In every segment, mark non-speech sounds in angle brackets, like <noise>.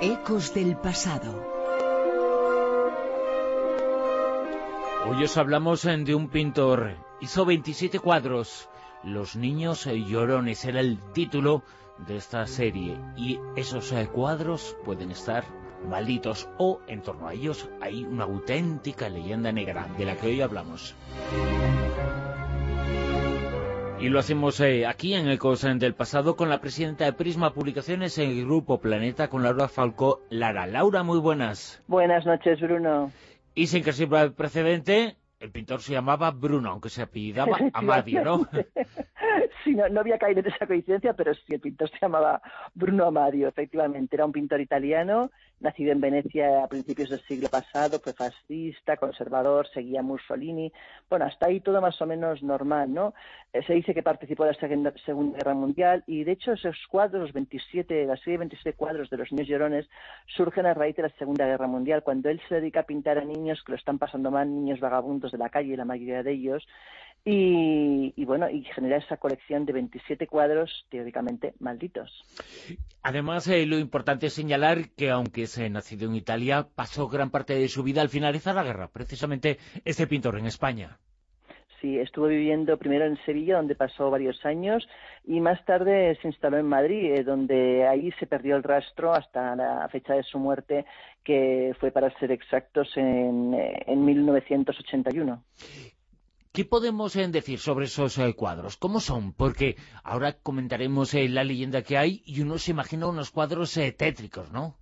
Ecos del pasado. Hoy os hablamos eh, de un pintor. Hizo 27 cuadros. Los niños llorones era el título de esta serie. Y esos eh, cuadros pueden estar malditos o en torno a ellos hay una auténtica leyenda negra de la que hoy hablamos. Y lo hacemos eh, aquí en Ecos del Pasado con la presidenta de Prisma Publicaciones en el Grupo Planeta, con Laura Falcó. Lara, Laura, muy buenas. Buenas noches, Bruno. Y sin que sirva el precedente, el pintor se llamaba Bruno, aunque se apellidaba <laughs> Amadio, ¿no? <laughs> sí, no, no, había caído en esa coincidencia, pero sí, el pintor se llamaba Bruno Amadio, efectivamente. Era un pintor italiano nacido en Venecia a principios del siglo pasado, fue fascista, conservador, seguía Mussolini. Bueno, hasta ahí todo más o menos normal, ¿no? Eh, se dice que participó de la Segunda, Guerra Mundial y, de hecho, esos cuadros, los 27, la serie de 27 cuadros de los niños llorones, surgen a raíz de la Segunda Guerra Mundial, cuando él se dedica a pintar a niños que lo están pasando mal, niños vagabundos de la calle, la mayoría de ellos, y, bueno, y genera esa colección de 27 cuadros teóricamente malditos. Además, eh, lo importante es señalar que aunque se nacido en Italia, pasó gran parte de su vida al finalizar la guerra, precisamente este pintor en España. Sí, estuvo viviendo primero en Sevilla, donde pasó varios años, y más tarde se instaló en Madrid, eh, donde ahí se perdió el rastro hasta la fecha de su muerte, que fue, para ser exactos, en, eh, en 1981. ¿Qué podemos eh, decir sobre esos eh, cuadros? ¿Cómo son? Porque ahora comentaremos eh, la leyenda que hay y uno se imagina unos cuadros tétricos, ¿no?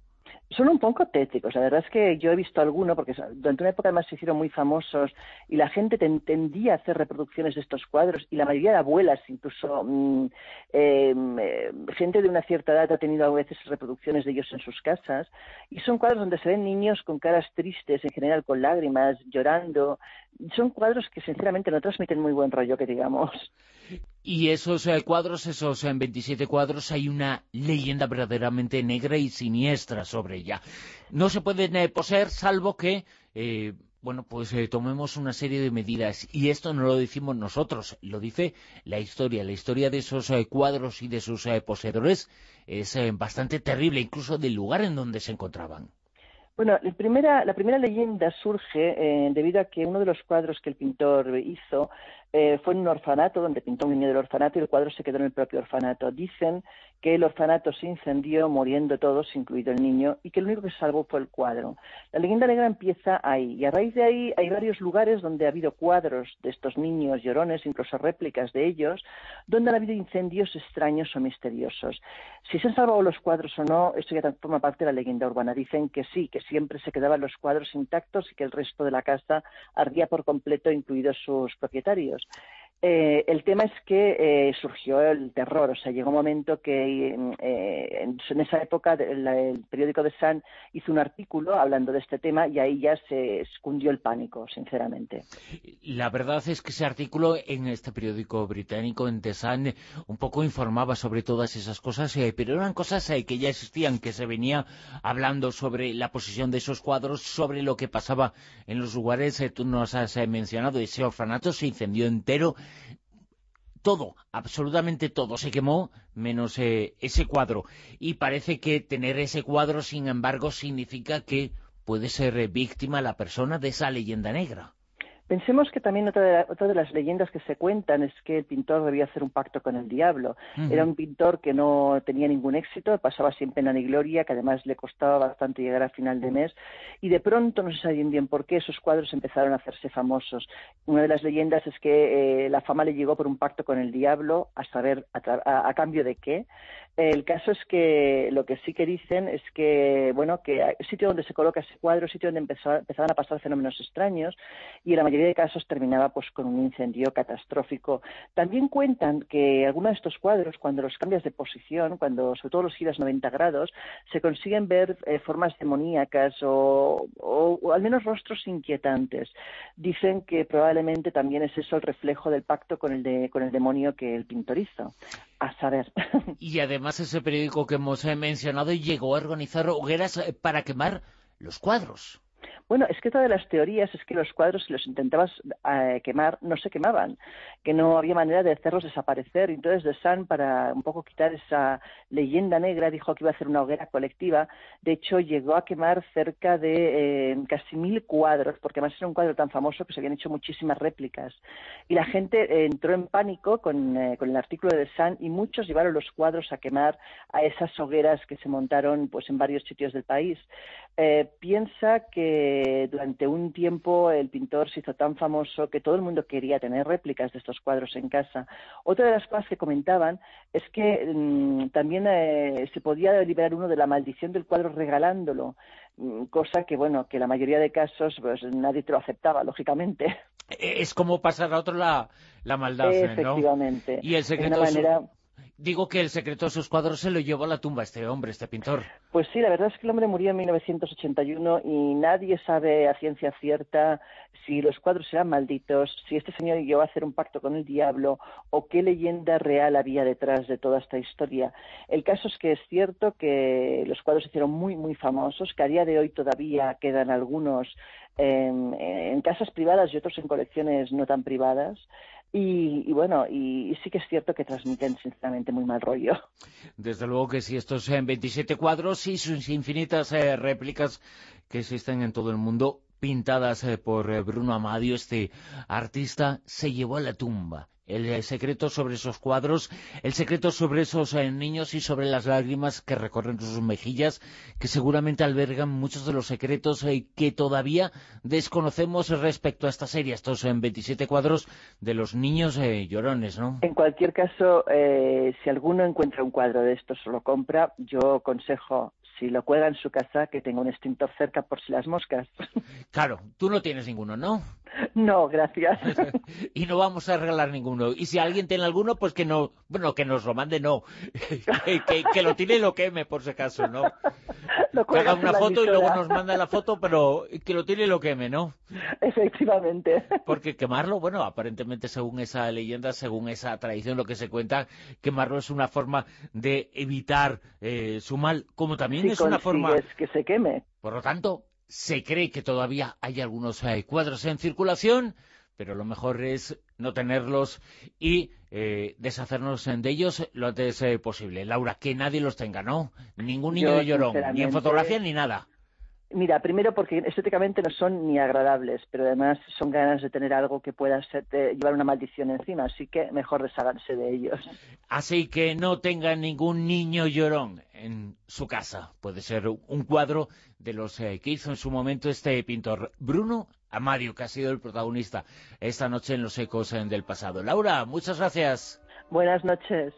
Son un poco tétricos. La verdad es que yo he visto alguno, porque durante una época además se hicieron muy famosos y la gente tendía a hacer reproducciones de estos cuadros y la mayoría de abuelas, incluso mm, em, eh, gente de una cierta edad ha tenido a veces reproducciones de ellos en sus casas y son cuadros donde se ven niños con caras tristes, en general con lágrimas, llorando. Son cuadros que sinceramente no transmiten muy buen rollo, que digamos. Y esos eh, cuadros, esos en 27 cuadros, hay una leyenda verdaderamente negra y siniestra sobre ella. No se pueden eh, poseer salvo que, eh, bueno, pues tomemos una serie de medidas. Y esto no lo decimos nosotros, lo dice la historia. La historia de esos cuadros y de sus poseedores es bastante terrible, incluso del lugar en donde se encontraban. Bueno, la primera, la primera leyenda surge debido a que uno de los cuadros que el pintor hizo eh, fue en un orfanato donde pintó un niño del orfanato y el cuadro se quedó en el propio orfanato. Dicen que el orfanato se incendió muriendo todos, incluido el niño, y que el único que se salvó fue el cuadro. La leyenda negra empieza ahí, y a raíz de ahí hay varios lugares donde ha habido cuadros de estos niños llorones, incluso réplicas de ellos, donde han habido incendios extraños o misteriosos. Si se han salvado los cuadros o no, esto ya forma parte de la leyenda urbana. Dicen que sí, que siempre se quedaban los cuadros intactos y que el resto de la casa ardía por completo, incluidos sus propietarios. ellos. Eh, el tema es que eh, surgió el terror, o sea, llegó un momento que eh, en, esa época el periódico de Sun hizo un artículo hablando de este tema y ahí ya se escundió el pánico, sinceramente. La verdad es que ese artículo en este periódico británico, en The Sun, un poco informaba sobre todas esas cosas, pero eran cosas que ya existían, que se venía hablando sobre la posición de esos cuadros, sobre lo que pasaba en los lugares, tú nos has mencionado, ese orfanato se incendió entero, todo, absolutamente todo se quemó, menos eh, ese cuadro. Y parece que tener ese cuadro, sin embargo, significa que puede ser eh, víctima la persona de esa leyenda negra. Pensemos que también otra de, las leyendas que se cuentan es que el pintor debía hacer un pacto con el diablo. Era un pintor que no tenía ningún éxito, pasaba sin pena ni gloria, que además le costaba bastante llegar a final de mes, y de pronto, no se sabe bien por qué, esos cuadros empezaron a hacerse famosos. Una de las leyendas es que eh, la fama le llegó por un pacto con el diablo, a saber a cambio de qué. El caso es que lo que sí que dicen es que, bueno, que el sitio donde se coloca ese cuadro, sitio donde empezaban a pasar fenómenos extraños y la mayoría de casos terminaba pues con un incendio catastrófico. También cuentan que algunos de estos cuadros, cuando los cambias de posición, cuando sobre todo los giras 90 grados, se consiguen ver eh, formas demoníacas o, o, al menos rostros inquietantes. Dicen que probablemente también es eso el reflejo del pacto con el, de, con el demonio que el pintor hizo a saber. <laughs> Y además ese periódico que hemos eh, mencionado llegó a organizar hogueras eh, para quemar los cuadros. Bueno, es que todas las teorías es que los cuadros, si los intentabas eh, quemar, no se quemaban, que no había manera de hacerlos desaparecer. Entonces, De San, para un poco quitar esa leyenda negra, dijo que iba a hacer una hoguera colectiva. De hecho, llegó a quemar cerca de eh, casi mil cuadros, porque además era un cuadro tan famoso que se habían hecho muchísimas réplicas. Y la gente eh, entró en pánico con, con, el artículo de De San y muchos llevaron los cuadros a quemar a esas hogueras que se montaron pues en varios sitios del país. piensa que durante un tiempo el pintor se hizo tan famoso que todo el mundo quería tener réplicas de estos cuadros en casa. Otra de las cosas que comentaban es que mm, también eh, se podía liberar uno de la maldición del cuadro regalándolo, mm, cosa que, bueno, que la mayoría de casos pues, nadie te lo aceptaba, lógicamente. Es como pasar a otro la, la maldad, Efectivamente. Y el secreto manera... Digo que el secreto de sus cuadros se lo llevó a la tumba este hombre, este pintor. Pues sí, la verdad es que el hombre murió en 1981 y nadie sabe a ciencia cierta si los cuadros eran malditos, si este señor llegó a hacer un pacto con el diablo o qué leyenda real había detrás de toda esta historia. El caso es que es cierto que los cuadros se hicieron muy, muy famosos, que a día de hoy todavía quedan algunos en casas privadas y otros en colecciones no tan privadas. Y, bueno, y, sí que es cierto que transmiten sinceramente muy mal rollo. Desde luego que si estos en 27 cuadros y sus infinitas eh, réplicas que existen en todo el mundo, pintadas eh, por eh, Bruno Amadio, este artista, se llevó a la tumba el eh, secreto sobre esos cuadros, el secreto sobre esos eh, niños y sobre las lágrimas que recorren sus mejillas, que seguramente albergan muchos de los secretos eh, que todavía desconocemos respecto a esta serie, estos en 27 cuadros de los niños llorones, ¿no? En cualquier caso, si alguno encuentra un cuadro de estos o lo compra, yo aconsejo si lo cuelga en su casa, que tenga un extintor cerca por si las moscas. Claro, tú no tienes ninguno, ¿no? No, gracias. <laughs> y no vamos a regalar ninguno. Y si alguien tiene alguno, pues que no, bueno, que nos lo mande, no. <laughs> que, lo tire y lo queme, por si acaso, ¿no? <laughs> que haga una foto y luego nos manda la foto, pero que lo tire y lo queme, ¿no? Efectivamente. Porque quemarlo, bueno, aparentemente según esa leyenda, según esa tradición, lo que se cuenta, quemarlo es una forma de evitar eh, su mal, como también es una forma... que se queme. Por lo tanto, se cree que todavía hay algunos eh, cuadros en circulación, pero lo mejor es no tenerlos y eh, deshacernos de ellos lo antes eh, posible. Laura, que nadie los tenga, ¿no? Ningún niño de llorón, ni en fotografía ni nada. Mira, primero porque estéticamente no son ni agradables, pero además son ganas de tener algo que pueda llevar una maldición encima, así que mejor deshaganse de ellos. Así que no tenga ningún niño llorón en su casa. Puede ser un cuadro de los eh, que hizo en su momento este pintor Bruno Amario, que ha sido el protagonista esta noche en Los Ecos del Pasado. Laura, muchas gracias. Buenas noches.